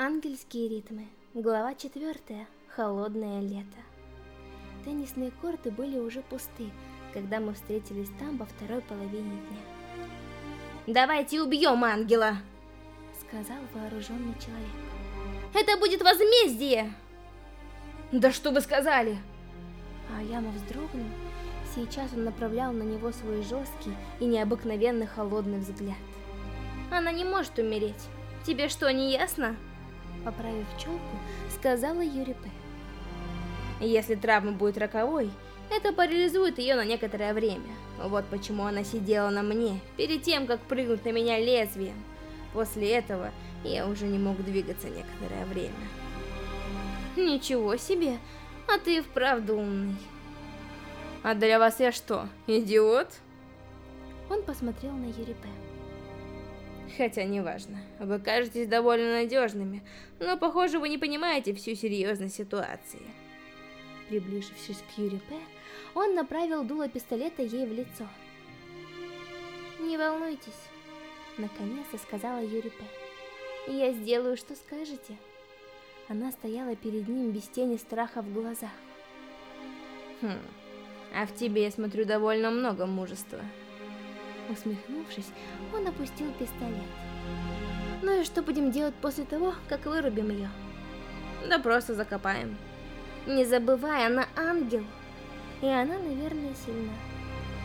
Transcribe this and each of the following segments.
Ангельские ритмы. Глава 4. Холодное лето. Теннисные корты были уже пусты, когда мы встретились там во второй половине дня. «Давайте убьем ангела!» Сказал вооруженный человек. «Это будет возмездие!» «Да что вы сказали?» А Яма вздрогнул. Сейчас он направлял на него свой жесткий и необыкновенно холодный взгляд. «Она не может умереть. Тебе что, не ясно?» Поправив челку, сказала Юри П. Если травма будет роковой, это парализует ее на некоторое время. Вот почему она сидела на мне, перед тем, как прыгнуть на меня лезвием. После этого я уже не мог двигаться некоторое время. Ничего себе, а ты вправду умный. А для вас я что, идиот? Он посмотрел на Юри П. Хотя неважно, вы кажетесь довольно надежными, но похоже вы не понимаете всю серьезность ситуации. Приблизившись к Юри П, он направил дуло пистолета ей в лицо. «Не волнуйтесь», — наконец-то сказала Юри П. «Я сделаю, что скажете». Она стояла перед ним без тени страха в глазах. «Хм, а в тебе я смотрю довольно много мужества». Усмехнувшись, он опустил пистолет. Ну и что будем делать после того, как вырубим ее? Да просто закопаем. Не забывай, она ангел. И она, наверное, сильна.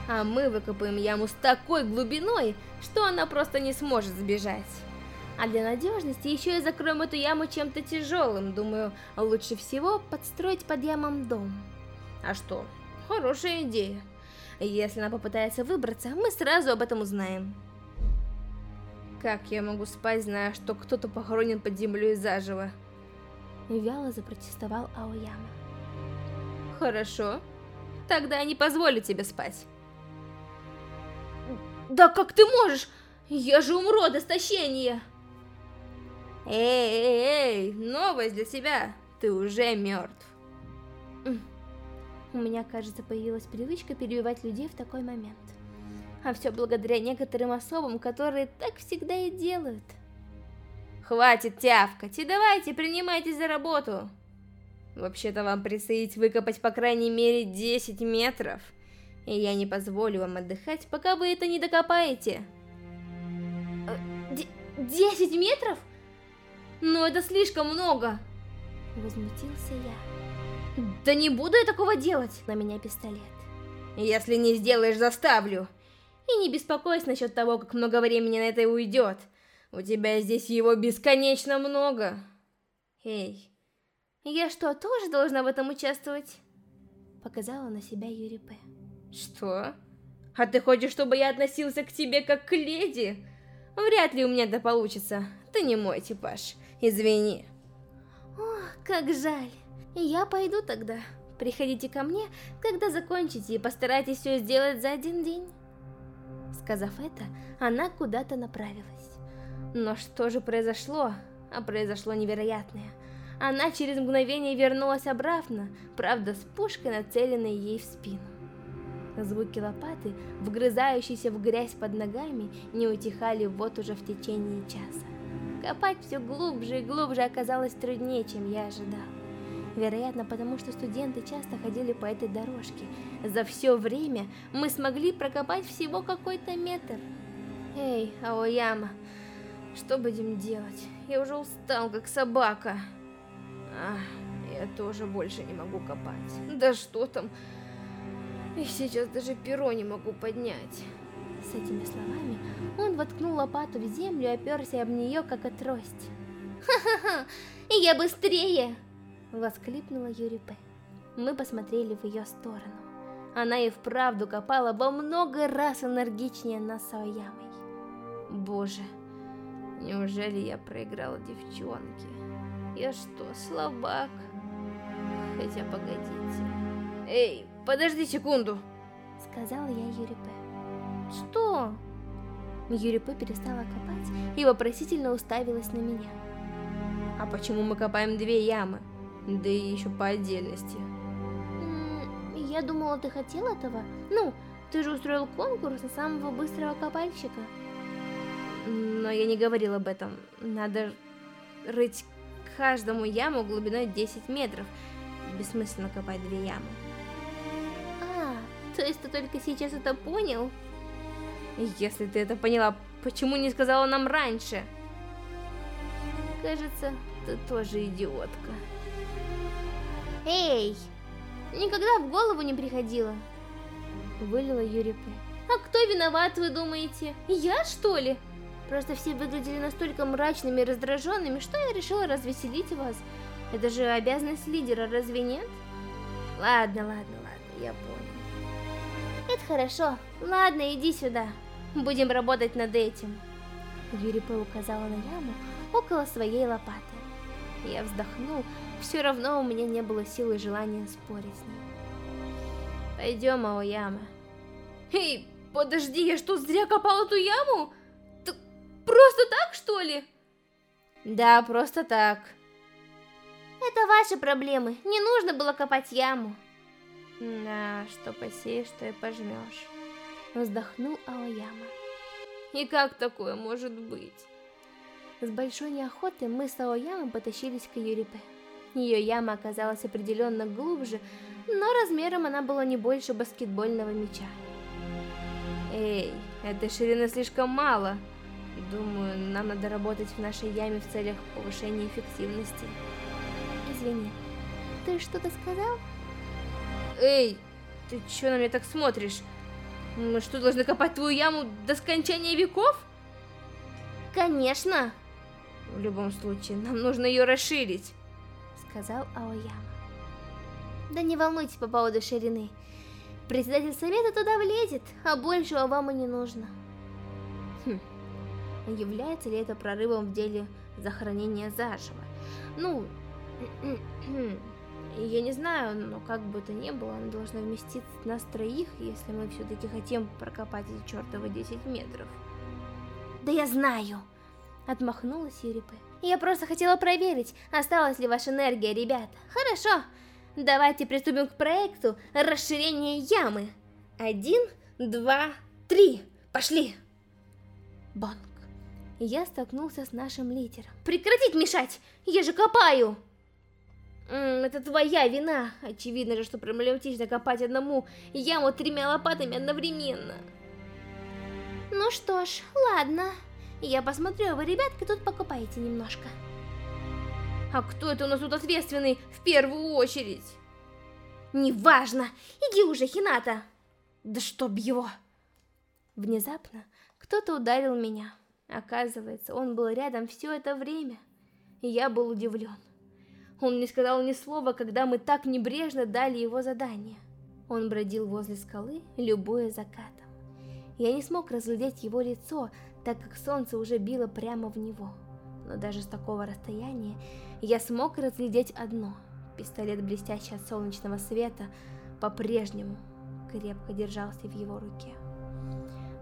А мы выкопаем яму с такой глубиной, что она просто не сможет сбежать. А для надежности еще и закроем эту яму чем-то тяжелым. Думаю, лучше всего подстроить под ямом дом. А что? Хорошая идея. Если она попытается выбраться, мы сразу об этом узнаем. Как я могу спать, зная, что кто-то похоронен под землей заживо? Вяло запротестовал Аояма. Хорошо. Тогда я не позволю тебе спать. Да как ты можешь? Я же умру от истощения. Эй, эй, эй, новость для тебя. Ты уже мертв. У меня, кажется, появилась привычка перебивать людей в такой момент. А все благодаря некоторым особам, которые так всегда и делают. Хватит тявкать и давайте принимайтесь за работу. Вообще-то вам предстоит выкопать по крайней мере 10 метров. И я не позволю вам отдыхать, пока вы это не докопаете. Э, Д 10 метров? Но это слишком много. Возмутился я. Да не буду я такого делать. На меня пистолет. Если не сделаешь, заставлю. И не беспокойся насчет того, как много времени на это уйдет. У тебя здесь его бесконечно много. Эй, я что, тоже должна в этом участвовать? Показала на себя Юри П. Что? А ты хочешь, чтобы я относился к тебе как к леди? Вряд ли у меня это получится. Ты не мой типаж. Извини. Ох, как жаль. Я пойду тогда. Приходите ко мне, когда закончите, и постарайтесь все сделать за один день. Сказав это, она куда-то направилась. Но что же произошло? А произошло невероятное. Она через мгновение вернулась обратно, правда с пушкой, нацеленной ей в спину. Звуки лопаты, вгрызающиеся в грязь под ногами, не утихали вот уже в течение часа. Копать все глубже и глубже оказалось труднее, чем я ожидал. Вероятно, потому что студенты часто ходили по этой дорожке. За все время мы смогли прокопать всего какой-то метр. Эй, Аояма, что будем делать? Я уже устал, как собака. Ах, я тоже больше не могу копать. Да что там? И сейчас даже перо не могу поднять. С этими словами он воткнул лопату в землю и оперся об нее, как о трость. Ха-ха-ха! Я быстрее! Воскликнула Юри П. Мы посмотрели в ее сторону. Она и вправду копала во много раз энергичнее нас с Аоямой. Боже, неужели я проиграла девчонке? Я что, слабак? Хотя погодите. Эй, подожди секунду! Сказала я Юри П. Что? Юри П перестала копать и вопросительно уставилась на меня. А почему мы копаем две ямы? Да и еще по отдельности. Я думала, ты хотел этого. Ну, ты же устроил конкурс на самого быстрого копальщика. Но я не говорил об этом. Надо рыть каждому яму глубиной 10 метров. Бессмысленно копать две ямы. А, то есть ты только сейчас это понял? Если ты это поняла, почему не сказала нам раньше? Кажется, ты тоже идиотка. Эй! Никогда в голову не приходило. Вылила Юрипе. А кто виноват, вы думаете? Я, что ли? Просто все выглядели настолько мрачными и раздраженными, что я решила развеселить вас. Это же обязанность лидера, разве нет? Ладно, ладно, ладно, я понял. Это хорошо. Ладно, иди сюда. Будем работать над этим. Юрипе указала на яму около своей лопаты. Я вздохнул, все равно у меня не было силы и желания спорить с ней. Пойдем, Аояма. Эй, подожди, я что, зря копал эту яму? Т просто так, что ли? Да, просто так. Это ваши проблемы, не нужно было копать яму. Да, что посеешь, что и пожмешь. Вздохнул Аояма. И как такое может быть? С большой неохотой мы с Аоямой потащились к Юрипе. Ее яма оказалась определенно глубже, но размером она была не больше баскетбольного мяча. Эй, этой ширины слишком мало. Думаю, нам надо работать в нашей яме в целях повышения эффективности. Извини, ты что-то сказал? Эй, ты что на меня так смотришь? Мы что, должны копать твою яму до скончания веков? Конечно! В любом случае, нам нужно ее расширить сказал Аояма. Да не волнуйтесь по поводу ширины. Председатель совета туда влезет, а большего вам и не нужно. Хм. Является ли это прорывом в деле захоронения заживо? Ну, я не знаю, но как бы то ни было, она должна вместить нас троих, если мы все-таки хотим прокопать эти чертовы 10 метров. Да я знаю! Отмахнулась Юрипе. Я просто хотела проверить, осталась ли ваша энергия, ребята. Хорошо, давайте приступим к проекту расширения ямы. Один, два, три. Пошли. Банк. Я столкнулся с нашим лидером. Прекратить мешать! Я же копаю! это твоя вина. Очевидно же, что проблематично копать одному яму тремя лопатами одновременно. Ну что ж, ладно. Я посмотрю, вы, ребятки, тут покупаете немножко. А кто это у нас тут ответственный в первую очередь? Неважно, иди уже, Хината. Да чтоб его. Внезапно кто-то ударил меня. Оказывается, он был рядом все это время. И я был удивлен. Он не сказал ни слова, когда мы так небрежно дали его задание. Он бродил возле скалы, любуя закатом. Я не смог разглядеть его лицо, так как солнце уже било прямо в него. Но даже с такого расстояния я смог разглядеть одно. Пистолет, блестящий от солнечного света, по-прежнему крепко держался в его руке.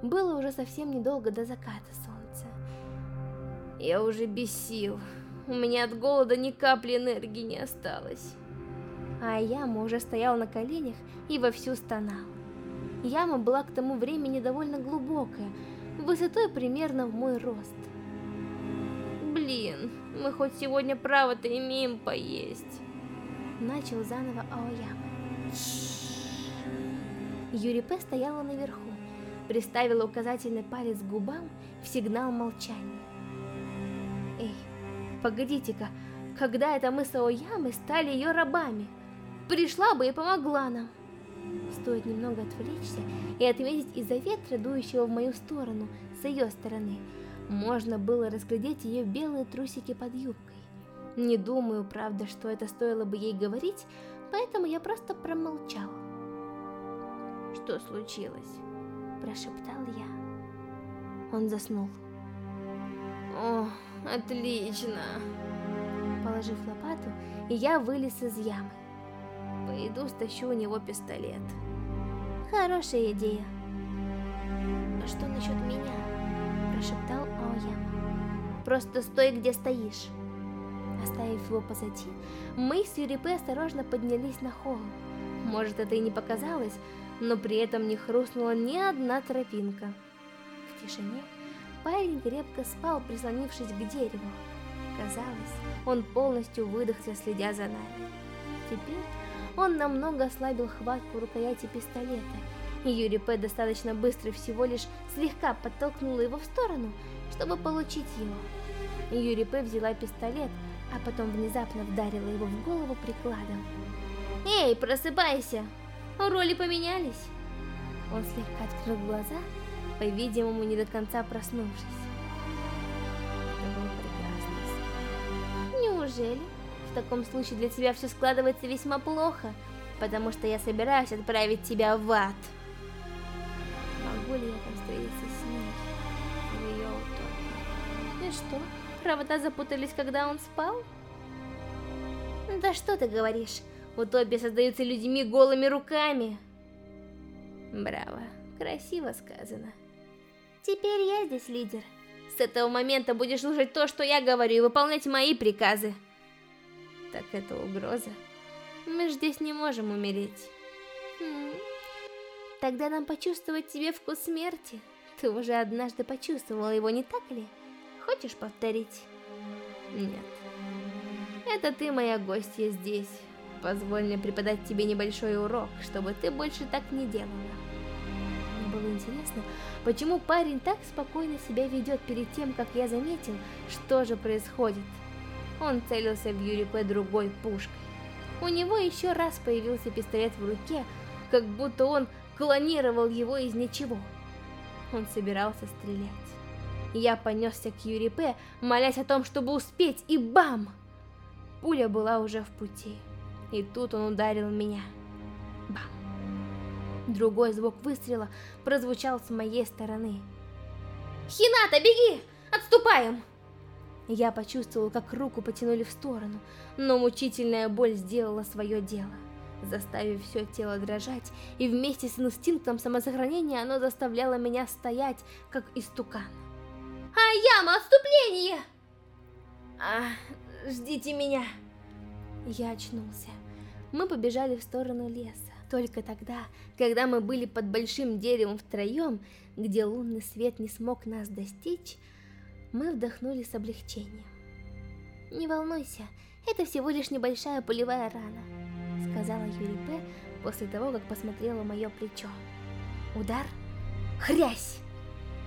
Было уже совсем недолго до заката солнца. Я уже бесил. У меня от голода ни капли энергии не осталось. А Яма уже стоял на коленях и вовсю стонал. Яма была к тому времени довольно глубокая, высотой примерно в мой рост. Блин, мы хоть сегодня право-то имеем поесть. Начал заново Аояма. Юрипе стояла наверху, приставила указательный палец к губам в сигнал молчания. Эй, погодите-ка, когда это мы с Аоямой стали ее рабами? Пришла бы и помогла нам. Стоит немного отвлечься и отметить из-за ветра, дующего в мою сторону, с ее стороны, можно было разглядеть ее белые трусики под юбкой. Не думаю, правда, что это стоило бы ей говорить, поэтому я просто промолчал. «Что случилось?» – прошептал я. Он заснул. «О, отлично!» Положив лопату, я вылез из ямы. Пойду стащу у него пистолет. Хорошая идея. А что насчет меня? Прошептал Аояма. Просто стой, где стоишь. Оставив его позади, мы с Юрипе осторожно поднялись на холм. Может, это и не показалось, но при этом не хрустнула ни одна тропинка. В тишине парень крепко спал, прислонившись к дереву. Казалось, он полностью выдохся, следя за нами. Теперь он намного ослабил хватку рукояти пистолета, Юрий П. достаточно быстро всего лишь слегка подтолкнула его в сторону, чтобы получить его. Юрий П. взяла пистолет, а потом внезапно вдарила его в голову прикладом. «Эй, просыпайся! Роли поменялись!» Он слегка открыл глаза, по-видимому, не до конца проснувшись. Это было прекрасно. Неужели? В таком случае для тебя все складывается весьма плохо, потому что я собираюсь отправить тебя в ад. Могу ли я там встретиться с ней? В ее утопии? И что, провода запутались, когда он спал? Да что ты говоришь? Утопия создаются людьми голыми руками. Браво, красиво сказано. Теперь я здесь лидер. С этого момента будешь слушать то, что я говорю, и выполнять мои приказы. Так это угроза. Мы ж здесь не можем умереть. Хм. Тогда нам почувствовать тебе вкус смерти. Ты уже однажды почувствовала его, не так ли? Хочешь повторить? Нет. Это ты моя гостья здесь. Позволь мне преподать тебе небольшой урок, чтобы ты больше так не делала. Мне было интересно, почему парень так спокойно себя ведет перед тем, как я заметил, что же происходит. Он целился в Юри П. другой пушкой. У него еще раз появился пистолет в руке, как будто он клонировал его из ничего. Он собирался стрелять. Я понесся к Юри П., молясь о том, чтобы успеть, и бам! Пуля была уже в пути. И тут он ударил меня. Бам! Другой звук выстрела прозвучал с моей стороны. «Хината, беги! Отступаем!» Я почувствовал, как руку потянули в сторону, но мучительная боль сделала свое дело, заставив все тело дрожать, и вместе с инстинктом самосохранения оно заставляло меня стоять, как истукан. «Аяма, отступление!» «А, ждите меня!» Я очнулся. Мы побежали в сторону леса. Только тогда, когда мы были под большим деревом втроем, где лунный свет не смог нас достичь, мы вдохнули с облегчением. «Не волнуйся, это всего лишь небольшая пулевая рана», — сказала Юри П. после того, как посмотрела мое плечо. Удар? Хрясь!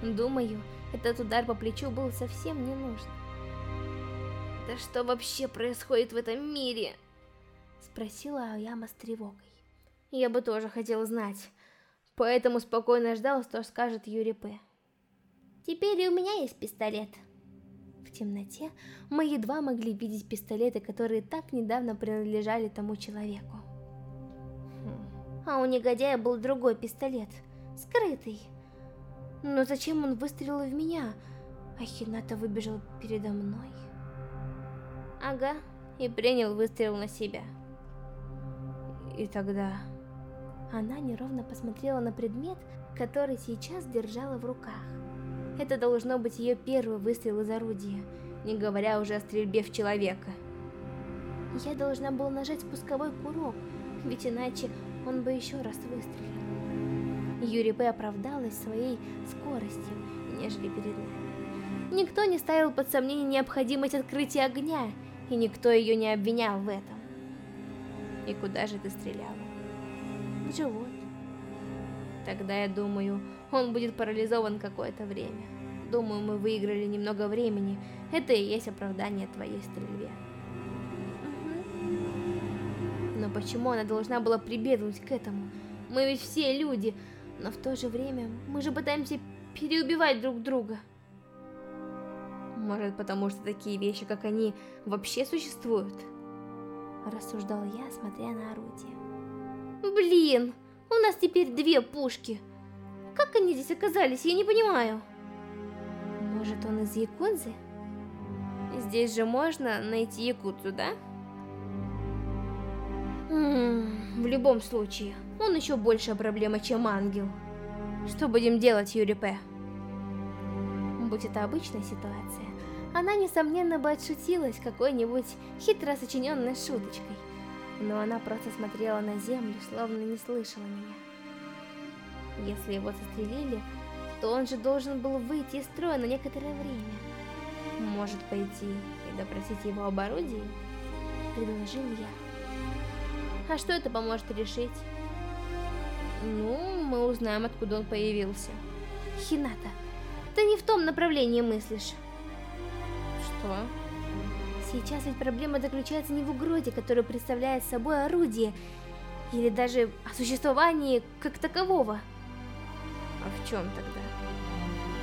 Думаю, этот удар по плечу был совсем не нужен. «Да что вообще происходит в этом мире?» Спросила Аяма с тревогой. Я бы тоже хотел знать, поэтому спокойно ждал, что скажет Юри П. Теперь и у меня есть пистолет. В темноте мы едва могли видеть пистолеты, которые так недавно принадлежали тому человеку. Хм. А у негодяя был другой пистолет, скрытый. Но зачем он выстрелил в меня, а Хината выбежал передо мной? Ага, и принял выстрел на себя. И тогда... Она неровно посмотрела на предмет, который сейчас держала в руках. Это должно быть ее первый выстрел из орудия, не говоря уже о стрельбе в человека. Я должна была нажать спусковой курок, ведь иначе он бы еще раз выстрелил. Юри П. оправдалась своей скоростью, нежели перед нами. Никто не ставил под сомнение необходимость открытия огня, и никто ее не обвинял в этом. И куда же ты стреляла? В живот. Тогда я думаю, он будет парализован какое-то время. Думаю, мы выиграли немного времени. Это и есть оправдание твоей стрельбе. Но почему она должна была прибегнуть к этому? Мы ведь все люди, но в то же время мы же пытаемся переубивать друг друга. Может, потому что такие вещи, как они, вообще существуют? Рассуждал я, смотря на орудие. Блин, у нас теперь две пушки. Как они здесь оказались, я не понимаю. Может, он из Якудзы? Здесь же можно найти Якудзу, да? М в любом случае, он еще большая проблема, чем ангел. Что будем делать, Юри П? Будь это обычная ситуация, она, несомненно, бы отшутилась какой-нибудь хитро сочиненной шуточкой. Но она просто смотрела на землю, словно не слышала меня. Если его застрелили, то он же должен был выйти из строя на некоторое время. Может пойти и допросить его об орудии, предложил я. А что это поможет решить? Ну, мы узнаем, откуда он появился. Хината, ты не в том направлении мыслишь. Что? Сейчас ведь проблема заключается не в угрозе, которую представляет собой орудие, или даже о существовании как такового. А в чем тогда?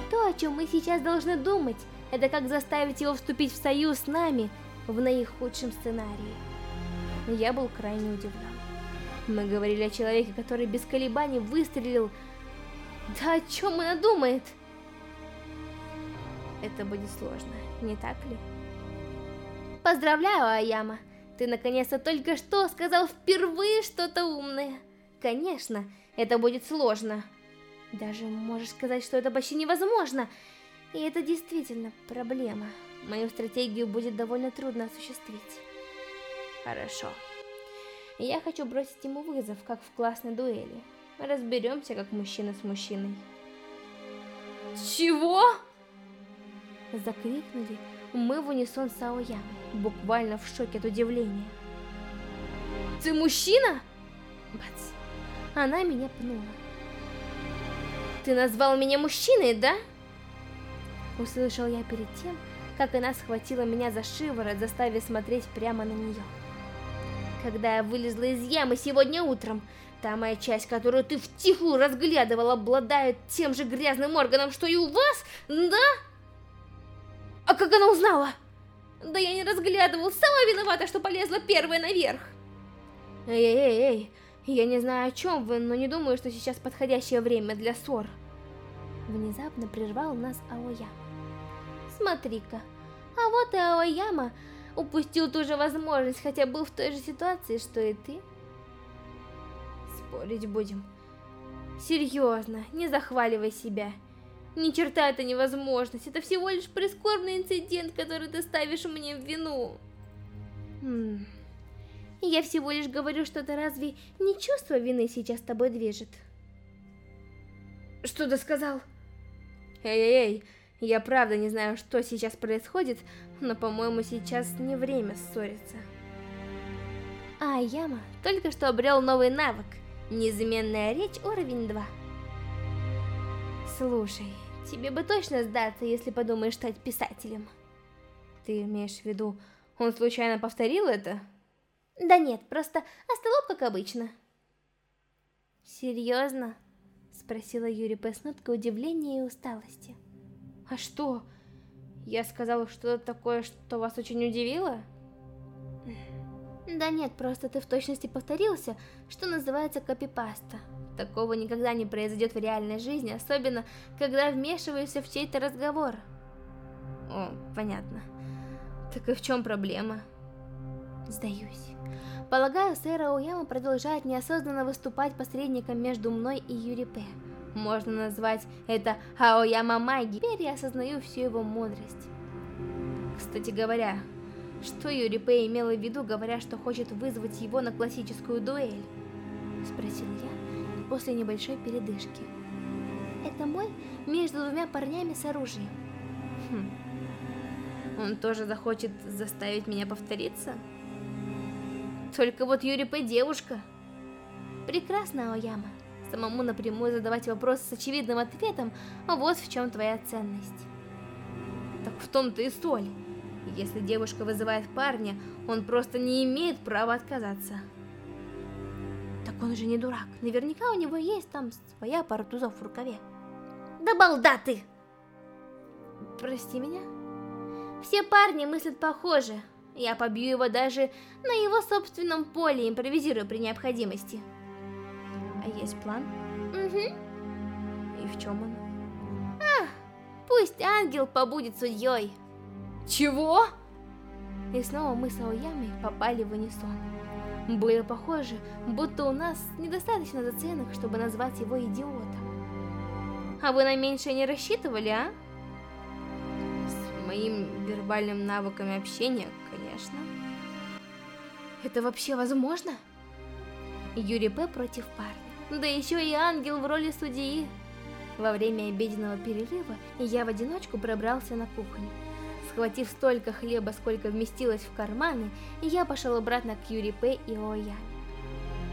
То, о чем мы сейчас должны думать, это как заставить его вступить в союз с нами в наихудшем сценарии. Я был крайне удивлен. Мы говорили о человеке, который без колебаний выстрелил. Да о чем он думает? Это будет сложно, не так ли? Поздравляю, Аяма. Ты наконец-то только что сказал впервые что-то умное. Конечно, это будет сложно. Даже можешь сказать, что это почти невозможно. И это действительно проблема. Мою стратегию будет довольно трудно осуществить. Хорошо. Я хочу бросить ему вызов, как в классной дуэли. Разберемся, как мужчина с мужчиной. Чего? Закрикнули мы в унисон с Аоямой, буквально в шоке от удивления. Ты мужчина? Бац. Она меня пнула. Ты назвал меня мужчиной, да? Услышал я перед тем, как она схватила меня за шиворот, заставив смотреть прямо на нее. Когда я вылезла из ямы сегодня утром, та моя часть, которую ты втихую разглядывал, обладает тем же грязным органом, что и у вас, да? А как она узнала? Да я не разглядывал, сама виновата, что полезла первая наверх. Эй-эй-эй, я не знаю о чем вы, но не думаю, что сейчас подходящее время для ссор. Внезапно прервал нас Аояма. Смотри-ка, а вот и Аояма упустил ту же возможность, хотя был в той же ситуации, что и ты. Спорить будем. Серьезно, не захваливай себя. Ни черта это невозможность, это всего лишь прискорбный инцидент, который ты ставишь мне в вину. Хм. Я всего лишь говорю, что это разве не чувство вины сейчас тобой движет? Что ты сказал? Эй-эй-эй, я правда не знаю, что сейчас происходит, но, по-моему, сейчас не время ссориться. А Яма только что обрел новый навык. Неизменная речь уровень 2. Слушай, тебе бы точно сдаться, если подумаешь стать писателем. Ты имеешь в виду, он случайно повторил это? Да нет, просто остолоп, как обычно. Серьезно? Спросила Юри П. с ноткой удивления и усталости. А что? Я сказала что-то такое, что вас очень удивило? Да нет, просто ты в точности повторился, что называется копипаста. Такого никогда не произойдет в реальной жизни, особенно, когда вмешиваешься в чей-то разговор. О, понятно. Так и в чем проблема? Сдаюсь. Полагаю, сэр Ауяма продолжает неосознанно выступать посредником между мной и Юрипе. Можно назвать это Аояма Маги. Теперь я осознаю всю его мудрость. Кстати говоря, что Юрипе имела в виду, говоря, что хочет вызвать его на классическую дуэль? Спросил я после небольшой передышки. Это мой между двумя парнями с оружием. Хм. Он тоже захочет заставить меня повториться? Только вот Юрипе девушка. Прекрасно, Аояма самому напрямую задавать вопросы с очевидным ответом, а вот в чем твоя ценность. Так в том-то и соль. Если девушка вызывает парня, он просто не имеет права отказаться. Он же не дурак. Наверняка у него есть там своя пара тузов в рукаве. Да балда ты! Прости меня? Все парни мыслят похоже. Я побью его даже на его собственном поле, импровизируя при необходимости. А есть план? Угу. И в чем он? А, пусть ангел побудет судьей. Чего? И снова мы с Аоямой попали в унисон. Было похоже, будто у нас недостаточно заценок, чтобы назвать его идиотом. А вы на меньшее не рассчитывали, а? С моим вербальным навыками общения, конечно. Это вообще возможно? Юрий П. против парня. Да еще и ангел в роли судьи. Во время обеденного перерыва я в одиночку пробрался на кухню. Схватив столько хлеба, сколько вместилось в карманы, я пошел обратно к Юри П и Ояме.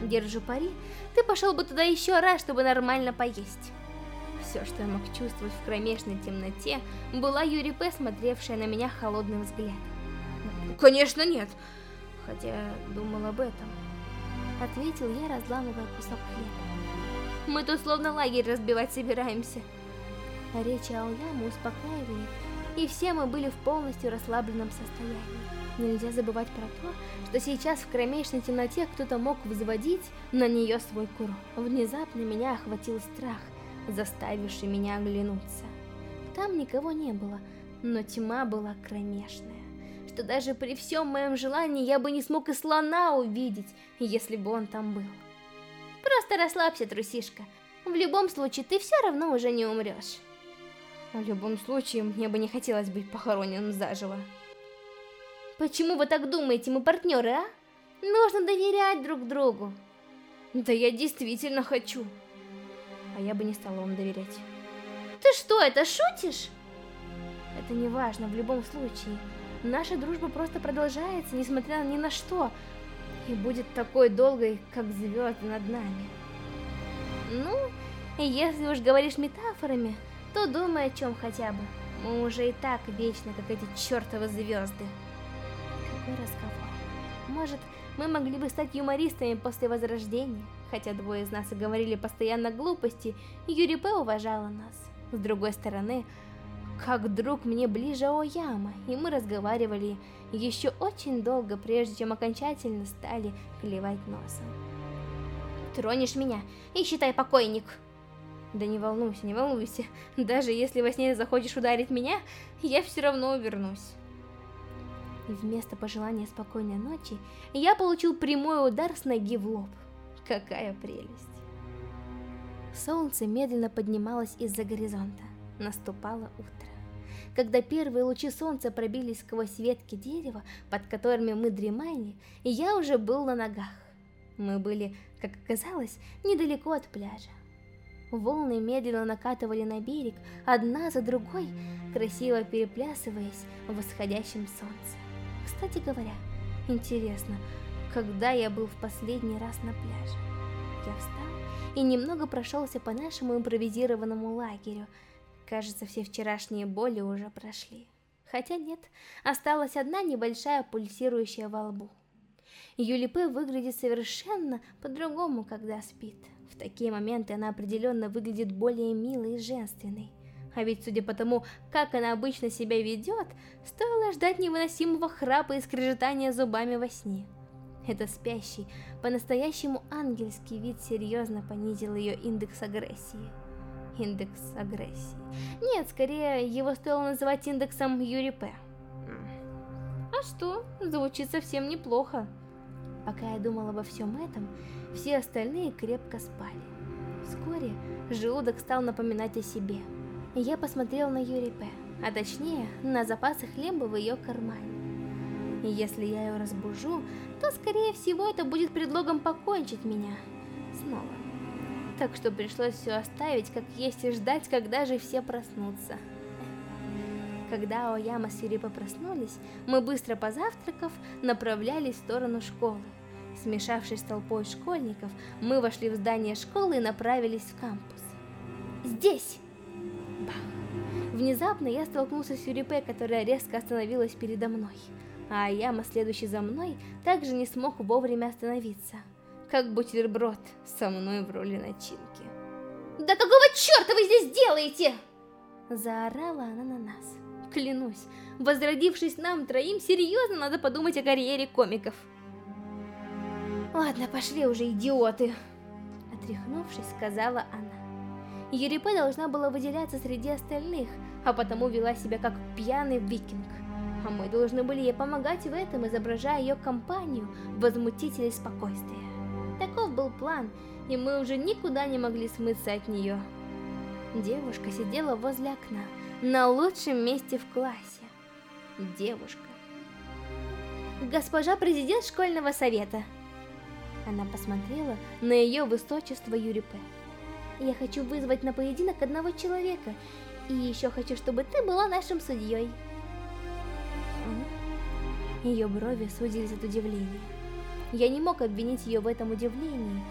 Держу пари, ты пошел бы туда еще раз, чтобы нормально поесть. Все, что я мог чувствовать в кромешной темноте, была Юри П, смотревшая на меня холодным взглядом. Конечно нет, хотя думал об этом. Ответил я, разламывая кусок хлеба. Мы тут словно лагерь разбивать собираемся. Речи Аоямы успокаивали, и все мы были в полностью расслабленном состоянии. Нельзя забывать про то, что сейчас в кромешной темноте кто-то мог взводить на нее свой курок. Внезапно меня охватил страх, заставивший меня оглянуться. Там никого не было, но тьма была кромешная что даже при всем моем желании я бы не смог и слона увидеть, если бы он там был. Просто расслабься, трусишка. В любом случае, ты все равно уже не умрешь. В любом случае, мне бы не хотелось быть похороненным заживо. Почему вы так думаете, мы партнеры, а? Нужно доверять друг другу. Да я действительно хочу. А я бы не стала вам доверять. Ты что, это шутишь? Это не важно, в любом случае. Наша дружба просто продолжается, несмотря ни на что, и будет такой долгой, как звезды над нами. Ну, если уж говоришь метафорами, то думай о чем хотя бы. Мы уже и так вечно, как эти чертовы звезды. Какой разговор. Может, мы могли бы стать юмористами после Возрождения, хотя двое из нас и говорили постоянно глупости, Юри П уважала нас. С другой стороны, как друг мне ближе Ояма, и мы разговаривали еще очень долго, прежде чем окончательно стали клевать носом. Тронешь меня и считай покойник. Да не волнуйся, не волнуйся. Даже если во сне захочешь ударить меня, я все равно вернусь. И вместо пожелания спокойной ночи, я получил прямой удар с ноги в лоб. Какая прелесть. Солнце медленно поднималось из-за горизонта. Наступало утро. Когда первые лучи солнца пробились сквозь ветки дерева, под которыми мы дремали, я уже был на ногах. Мы были, как оказалось, недалеко от пляжа. Волны медленно накатывали на берег, одна за другой, красиво переплясываясь в восходящем солнце. Кстати говоря, интересно, когда я был в последний раз на пляже? Я встал и немного прошелся по нашему импровизированному лагерю, Кажется, все вчерашние боли уже прошли. Хотя нет, осталась одна небольшая пульсирующая во лбу. Юлипе выглядит совершенно по-другому, когда спит. В такие моменты она определенно выглядит более милой и женственной. А ведь судя по тому, как она обычно себя ведет, стоило ждать невыносимого храпа и скрежетания зубами во сне. Это спящий, по-настоящему ангельский вид серьезно понизил ее индекс агрессии индекс агрессии. Нет, скорее его стоило называть индексом Юри П. А что, звучит совсем неплохо. Пока я думал обо всем этом, все остальные крепко спали. Вскоре желудок стал напоминать о себе. Я посмотрел на Юри П, а точнее на запасы хлеба в ее кармане. Если я ее разбужу, то скорее всего это будет предлогом покончить меня снова так что пришлось все оставить как есть и ждать, когда же все проснутся. Когда Ояма с Юрипа проснулись, мы быстро позавтракав, направлялись в сторону школы. Смешавшись с толпой школьников, мы вошли в здание школы и направились в кампус. «Здесь!» Бах! Внезапно я столкнулся с Юрипе, которая резко остановилась передо мной. А Аяма, следующий за мной, также не смог вовремя остановиться как бутерброд со мной в роли начинки. «Да какого черта вы здесь делаете?» Заорала она на нас. Клянусь, возродившись нам троим, серьезно надо подумать о карьере комиков. Ладно, пошли уже, идиоты. Отряхнувшись, сказала она. Юрипе должна была выделяться среди остальных, а потому вела себя как пьяный викинг. А мы должны были ей помогать в этом, изображая ее компанию возмутителей спокойствия. Таков был план, и мы уже никуда не могли смыться от нее. Девушка сидела возле окна, на лучшем месте в классе. Девушка. Госпожа президент школьного совета. Она посмотрела на ее высочество Юрипе. Я хочу вызвать на поединок одного человека, и еще хочу, чтобы ты была нашим судьей. Ее брови сузились от удивления. Я не мог обвинить ее в этом удивлении,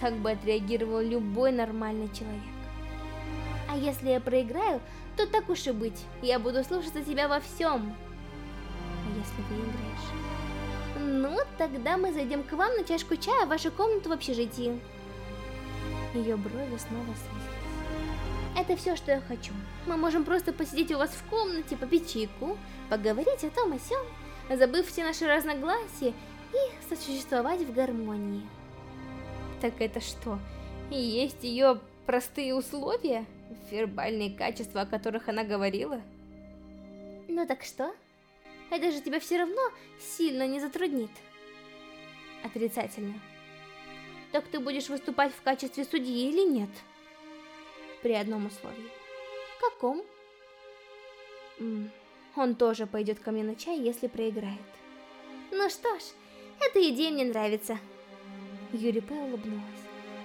так бы отреагировал любой нормальный человек. А если я проиграю, то так уж и быть, я буду слушаться тебя во всем. А если выиграешь? Ну, тогда мы зайдем к вам на чашку чая в вашу комнату в общежитии. Ее брови снова сузились. Это все, что я хочу. Мы можем просто посидеть у вас в комнате, попить чайку, поговорить о том о сём, забыв все наши разногласия и сосуществовать в гармонии. Так это что, есть ее простые условия? Вербальные качества, о которых она говорила? Ну так что? Это же тебя все равно сильно не затруднит. Отрицательно. Так ты будешь выступать в качестве судьи или нет? При одном условии. Каком? Он тоже пойдет ко мне на чай, если проиграет. Ну что ж, эта идея мне нравится. Юрий П. улыбнулась.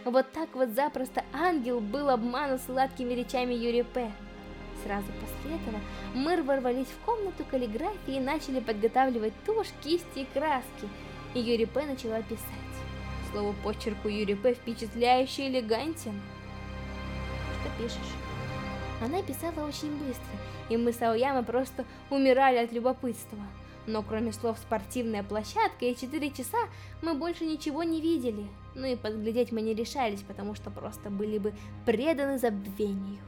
Вот так вот запросто ангел был обманут сладкими речами Юрий П. Сразу после этого мы ворвались в комнату каллиграфии и начали подготавливать тушь, кисти и краски. И Юрий П. начала писать. Слово почерку Юрий П. впечатляюще элегантен. Что пишешь? Она писала очень быстро, и мы с Аояма просто умирали от любопытства. Но кроме слов «спортивная площадка» и «4 часа» мы больше ничего не видели. Ну и подглядеть мы не решались, потому что просто были бы преданы забвению.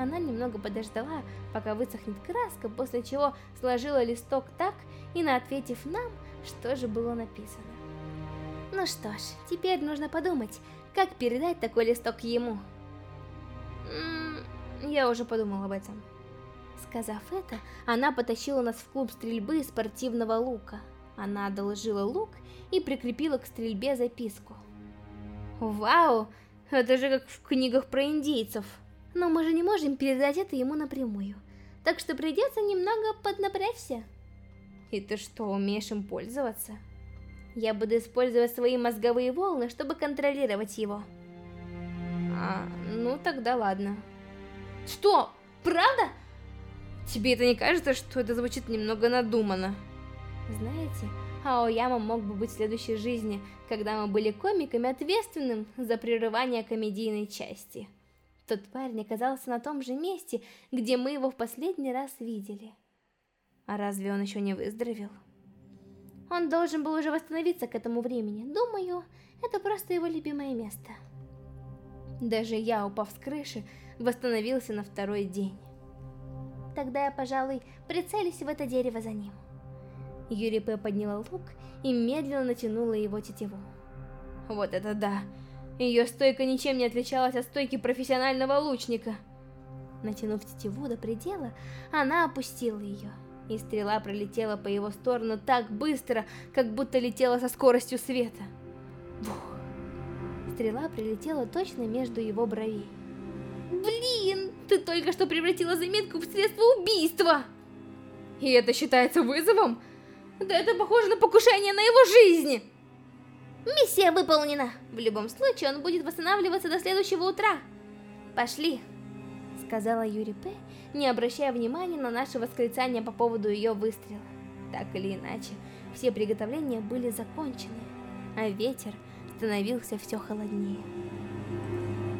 Она немного подождала, пока высохнет краска, после чего сложила листок так и на ответив нам, что же было написано. Ну что ж, теперь нужно подумать, как передать такой листок ему. Я уже подумал об этом. Сказав это, она потащила нас в клуб стрельбы из спортивного лука. Она одолжила лук и прикрепила к стрельбе записку. Вау, это же как в книгах про индейцев. Но мы же не можем передать это ему напрямую. Так что придется немного поднапрячься. И ты что, умеешь им пользоваться? Я буду использовать свои мозговые волны, чтобы контролировать его. А, ну тогда ладно. Что? Правда? Тебе это не кажется, что это звучит немного надуманно? Знаете, Аояма мог бы быть в следующей жизни, когда мы были комиками, ответственным за прерывание комедийной части. Тот парень оказался на том же месте, где мы его в последний раз видели. А разве он еще не выздоровел? Он должен был уже восстановиться к этому времени. Думаю, это просто его любимое место. Даже я, упав с крыши, восстановился на второй день. Тогда я, пожалуй, прицелюсь в это дерево за ним. Юрий П. подняла лук и медленно натянула его тетиву. Вот это да! Ее стойка ничем не отличалась от стойки профессионального лучника. Натянув тетиву до предела, она опустила ее, и стрела пролетела по его сторону так быстро, как будто летела со скоростью света. Бух! Стрела прилетела точно между его бровей. Блин, ты только что превратила заметку в средство убийства! И это считается вызовом? Да это похоже на покушение на его жизнь! Миссия выполнена! В любом случае он будет восстанавливаться до следующего утра. Пошли, сказала Юри П., не обращая внимания на наше восклицание по поводу ее выстрела. Так или иначе, все приготовления были закончены, а ветер становился все холоднее.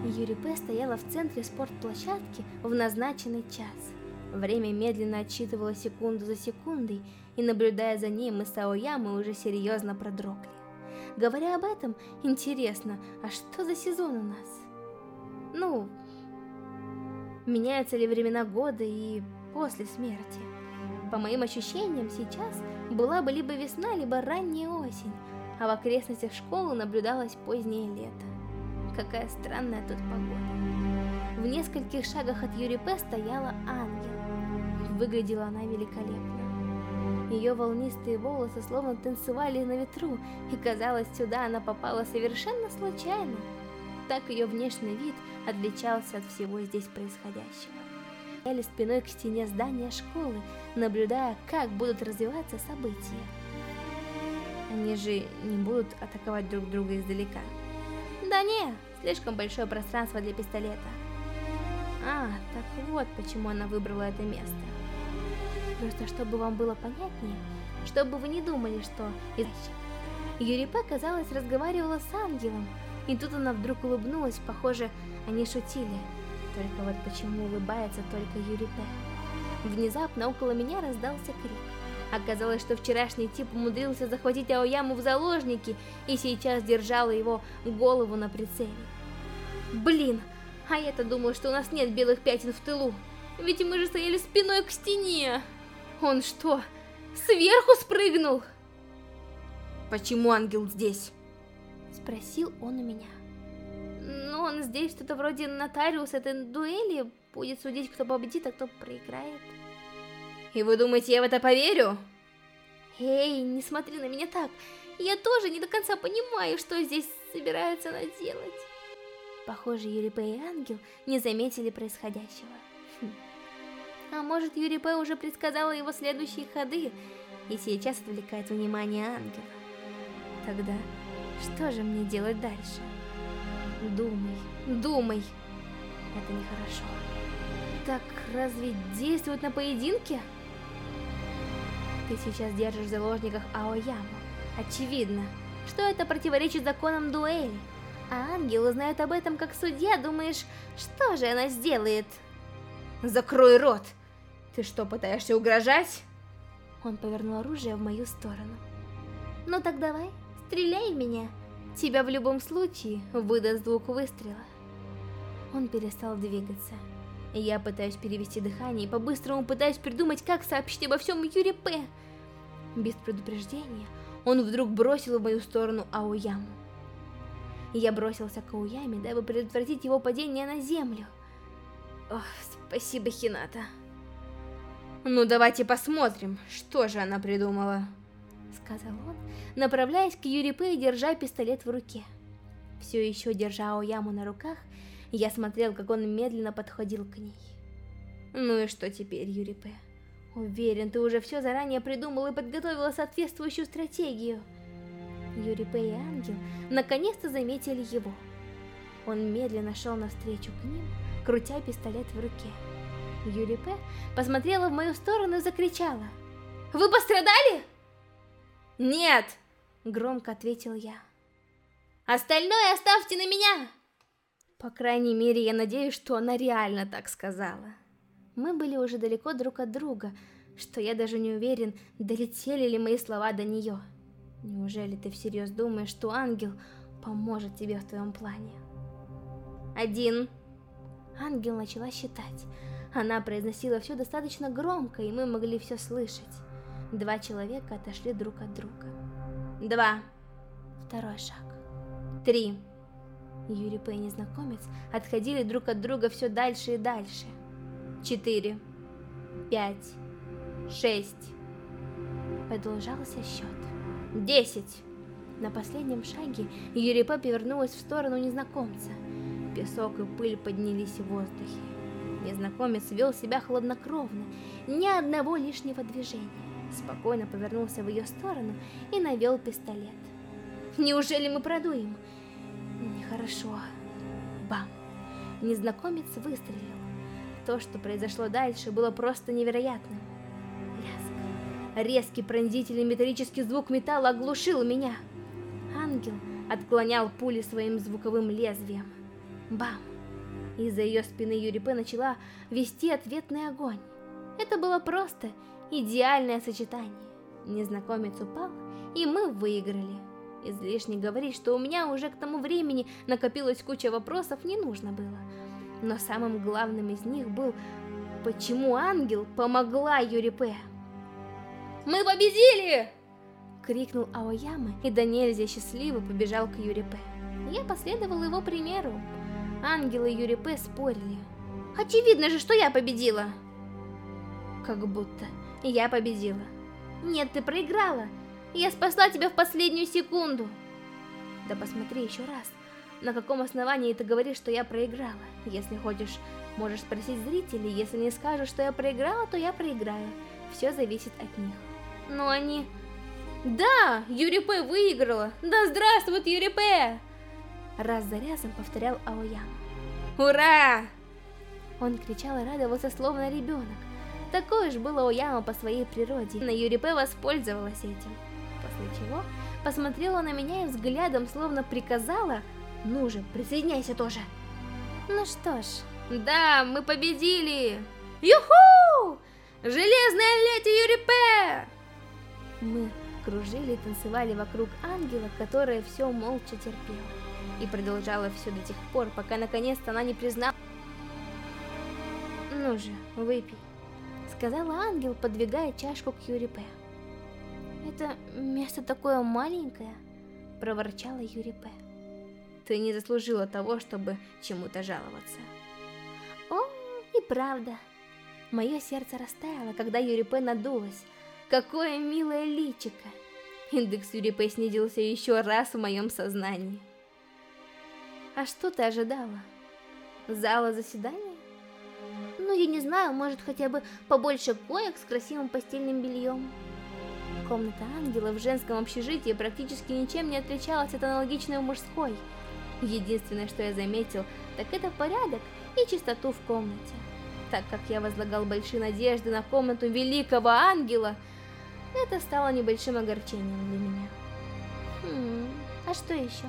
Юри П. стояла в центре спортплощадки в назначенный час. Время медленно отсчитывало секунду за секундой, и наблюдая за ней, мы с Аоямой уже серьезно продрогли. Говоря об этом, интересно, а что за сезон у нас? Ну, меняются ли времена года и после смерти? По моим ощущениям, сейчас была бы либо весна, либо ранняя осень, а в окрестностях школы наблюдалось позднее лето. Какая странная тут погода. В нескольких шагах от Юри П стояла ангел. Выглядела она великолепно. Ее волнистые волосы словно танцевали на ветру, и казалось, сюда она попала совершенно случайно. Так ее внешний вид отличался от всего здесь происходящего. Стояли спиной к стене здания школы, наблюдая, как будут развиваться события. Они же не будут атаковать друг друга издалека. Да не, слишком большое пространство для пистолета. А, так вот почему она выбрала это место. Просто чтобы вам было понятнее, чтобы вы не думали, что... Юрипе, казалось, разговаривала с ангелом, и тут она вдруг улыбнулась, похоже, они шутили. Только вот почему улыбается только Юрипе? Внезапно около меня раздался крик. Оказалось, что вчерашний тип умудрился захватить Аояму в заложники и сейчас держал его голову на прицеле. Блин, а я-то думал, что у нас нет белых пятен в тылу. Ведь мы же стояли спиной к стене. Он что, сверху спрыгнул? Почему ангел здесь? Спросил он у меня. Ну, он здесь что-то вроде нотариус этой дуэли. Будет судить, кто победит, а кто проиграет. И вы думаете, я в это поверю? Эй, не смотри на меня так. Я тоже не до конца понимаю, что здесь собирается она делать. Похоже, Юрипе и Ангел не заметили происходящего. А может, Юрипе уже предсказала его следующие ходы и сейчас отвлекает внимание Ангела. Тогда что же мне делать дальше? Думай, думай. Это нехорошо. Так разве действует на поединке? Ты сейчас держишь в заложниках Аояму. Очевидно, что это противоречит законам дуэли. А ангел узнает об этом как судья, думаешь, что же она сделает? Закрой рот! Ты что, пытаешься угрожать? Он повернул оружие в мою сторону. Ну так давай, стреляй в меня. Тебя в любом случае выдаст звук выстрела. Он перестал двигаться. Я пытаюсь перевести дыхание и по-быстрому пытаюсь придумать, как сообщить обо всем Юре П. Без предупреждения он вдруг бросил в мою сторону Аояму. Я бросился к Ауяме, дабы предотвратить его падение на землю. Ох, спасибо, Хината. Ну давайте посмотрим, что же она придумала. Сказал он, направляясь к Юрипе и держа пистолет в руке. Все еще держа Аояму на руках, я смотрел, как он медленно подходил к ней. Ну и что теперь, Юрипе? Уверен, ты уже все заранее придумал и подготовила соответствующую стратегию. Юрипе и Ангел наконец-то заметили его. Он медленно шел навстречу к ним, крутя пистолет в руке. Юрипе посмотрела в мою сторону и закричала. «Вы пострадали?» «Нет!» — громко ответил я. «Остальное оставьте на меня!» По крайней мере, я надеюсь, что она реально так сказала. Мы были уже далеко друг от друга, что я даже не уверен, долетели ли мои слова до нее. Неужели ты всерьез думаешь, что ангел поможет тебе в твоем плане? Один. Ангел начала считать. Она произносила все достаточно громко, и мы могли все слышать. Два человека отошли друг от друга. Два. Второй шаг. Три. Юрий и незнакомец отходили друг от друга все дальше и дальше. Четыре. Пять. Шесть. Продолжался счет. Десять. На последнем шаге Юрипе повернулась в сторону незнакомца. Песок и пыль поднялись в воздухе. Незнакомец вел себя хладнокровно, ни одного лишнего движения. Спокойно повернулся в ее сторону и навел пистолет. «Неужели мы продуем?» Нехорошо. Бам! Незнакомец выстрелил. То, что произошло дальше, было просто невероятным. Лязг. Резкий пронзительный металлический звук металла оглушил меня. Ангел отклонял пули своим звуковым лезвием. Бам! Из-за ее спины Юрипе начала вести ответный огонь. Это было просто идеальное сочетание. Незнакомец упал, и мы выиграли. Излишне говорить, что у меня уже к тому времени накопилась куча вопросов, не нужно было. Но самым главным из них был, почему ангел помогла Юрипе? «Мы победили!» Крикнул Аояма и до нельзя счастливо побежал к Юрипе. Я последовал его примеру. Ангел и Юрипе спорили. «Очевидно же, что я победила!» Как будто я победила. «Нет, ты проиграла!» Я спасла тебя в последнюю секунду. Да посмотри еще раз. На каком основании ты говоришь, что я проиграла? Если хочешь, можешь спросить зрителей. Если не скажешь, что я проиграла, то я проиграю. Все зависит от них. Но они... Да, Юрий П. выиграла. Да здравствует Юрий П. Раз за разом повторял Аоян. Ура! Он кричал и радовался, словно ребенок. Такое уж было у Ямы по своей природе, но Юрипе воспользовалась этим. После чего посмотрела на меня и взглядом словно приказала «Ну же, присоединяйся тоже!» Ну что ж, да, мы победили! Юху! Железная леди Юрипе! Мы кружили и танцевали вокруг ангела, которая все молча терпела. И продолжала все до тех пор, пока наконец-то она не признала... «Ну же, выпей», — сказала ангел, подвигая чашку к Юрипе. «Это место такое маленькое», — проворчала Юрипе. «Ты не заслужила того, чтобы чему-то жаловаться». «О, и правда». Мое сердце растаяло, когда Юрипе надулась. Какое милое личико! Индекс Юрипе снизился еще раз в моем сознании. А что ты ожидала? Зала заседания? Ну, я не знаю, может хотя бы побольше коек с красивым постельным бельем. Комната ангела в женском общежитии практически ничем не отличалась от аналогичной мужской. Единственное, что я заметил, так это порядок и чистоту в комнате. Так как я возлагал большие надежды на комнату великого ангела, это стало небольшим огорчением для меня. Хм, а что еще?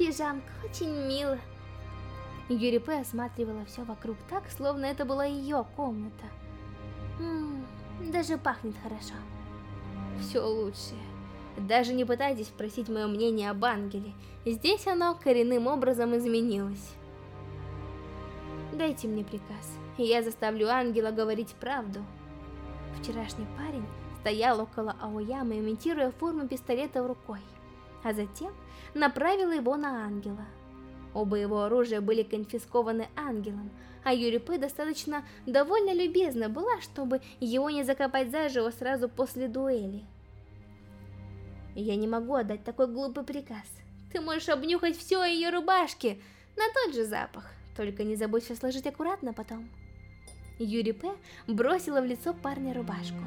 Пижамка, очень мило. Юрипе осматривала все вокруг так, словно это была ее комната. Ммм, даже пахнет хорошо. Все лучшее. Даже не пытайтесь спросить мое мнение об ангеле. Здесь оно коренным образом изменилось. Дайте мне приказ, и я заставлю ангела говорить правду. Вчерашний парень стоял около Аоямы, имитируя форму пистолета рукой, а затем направил его на ангела. Оба его оружия были конфискованы ангелом, а Юрипы достаточно довольно любезна была, чтобы его не закопать заживо сразу после дуэли. Я не могу отдать такой глупый приказ. Ты можешь обнюхать все ее рубашки на тот же запах, только не забудь все сложить аккуратно потом. Юрипе бросила в лицо парня рубашку.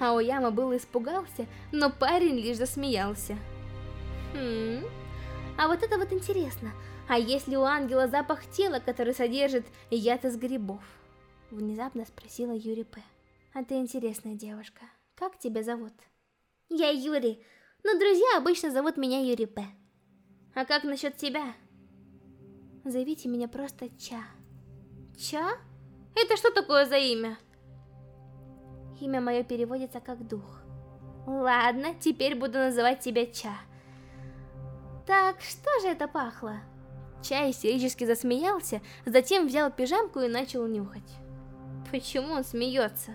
Аояма было испугался, но парень лишь засмеялся. Хм, а вот это вот интересно. А если у ангела запах тела, который содержит яд из грибов? Внезапно спросила Юри П. А ты интересная девушка. Как тебя зовут? Я Юри, но друзья обычно зовут меня Юри П. А как насчет тебя? Зовите меня просто Ча. Ча? Это что такое за имя? Имя мое переводится как дух. Ладно, теперь буду называть тебя Ча. Так, что же это пахло? Чай истерически засмеялся, затем взял пижамку и начал нюхать. Почему он смеется?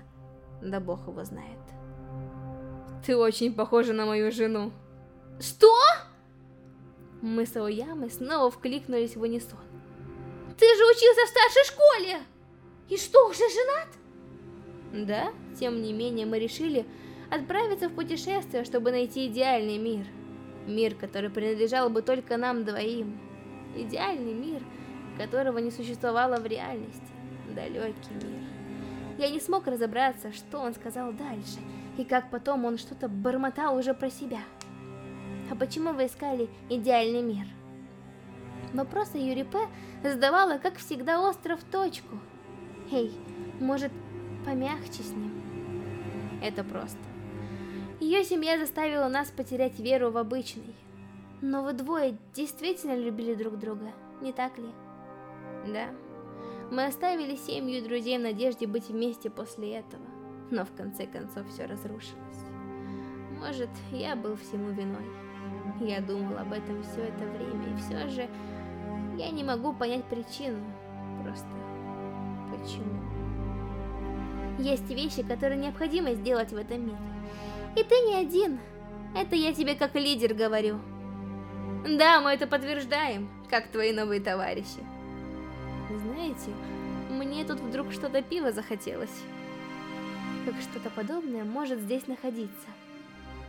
Да бог его знает. Ты очень похожа на мою жену. Что? Мы с Аоямой снова вкликнулись в унисон. Ты же учился в старшей школе! И что, уже женат? Да, тем не менее мы решили отправиться в путешествие, чтобы найти идеальный мир. Мир, который принадлежал бы только нам двоим. Идеальный мир, которого не существовало в реальности. Далекий мир. Я не смог разобраться, что он сказал дальше, и как потом он что-то бормотал уже про себя. А почему вы искали идеальный мир? Вопросы Юрипе задавала, как всегда, остро в точку. Эй, может, помягче с ним? Это просто. Ее семья заставила нас потерять веру в обычный. Но вы двое действительно любили друг друга, не так ли? Да. Мы оставили семью и друзей в надежде быть вместе после этого. Но в конце концов все разрушилось. Может, я был всему виной. Я думал об этом все это время, и все же я не могу понять причину. Просто почему? Есть вещи, которые необходимо сделать в этом мире. И ты не один. Это я тебе как лидер говорю. Да, мы это подтверждаем, как твои новые товарищи. Знаете, мне тут вдруг что-то пива захотелось. Как что-то подобное может здесь находиться.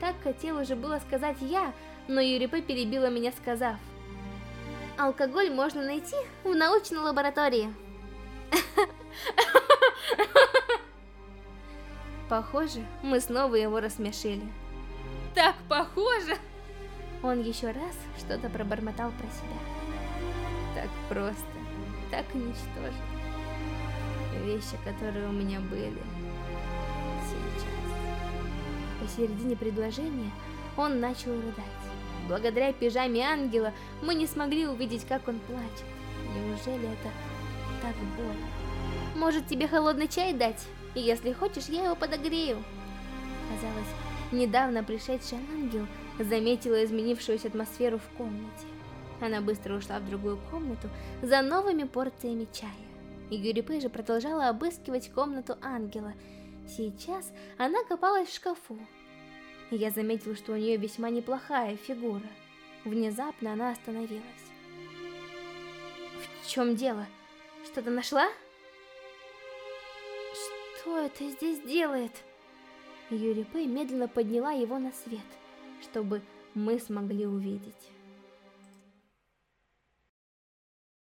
Так хотел уже было сказать я, но Юрипе перебила меня, сказав. Алкоголь можно найти в научной лаборатории. Похоже, мы снова его рассмешили. Так похоже! Он еще раз что-то пробормотал про себя. Так просто, так ничтожно. вещи, которые у меня были. Сейчас. Посередине предложения он начал рыдать. Благодаря пижаме ангела мы не смогли увидеть, как он плачет. Неужели это так больно? Может тебе холодный чай дать? Если хочешь, я его подогрею. Казалось, недавно пришедший ангел заметила изменившуюся атмосферу в комнате. Она быстро ушла в другую комнату за новыми порциями чая. И Юрипэй же продолжала обыскивать комнату ангела. Сейчас она копалась в шкафу, я заметил, что у нее весьма неплохая фигура. Внезапно она остановилась. В чем дело? Что-то нашла? Что это здесь делает? Юрий Пэй медленно подняла его на свет, чтобы мы смогли увидеть.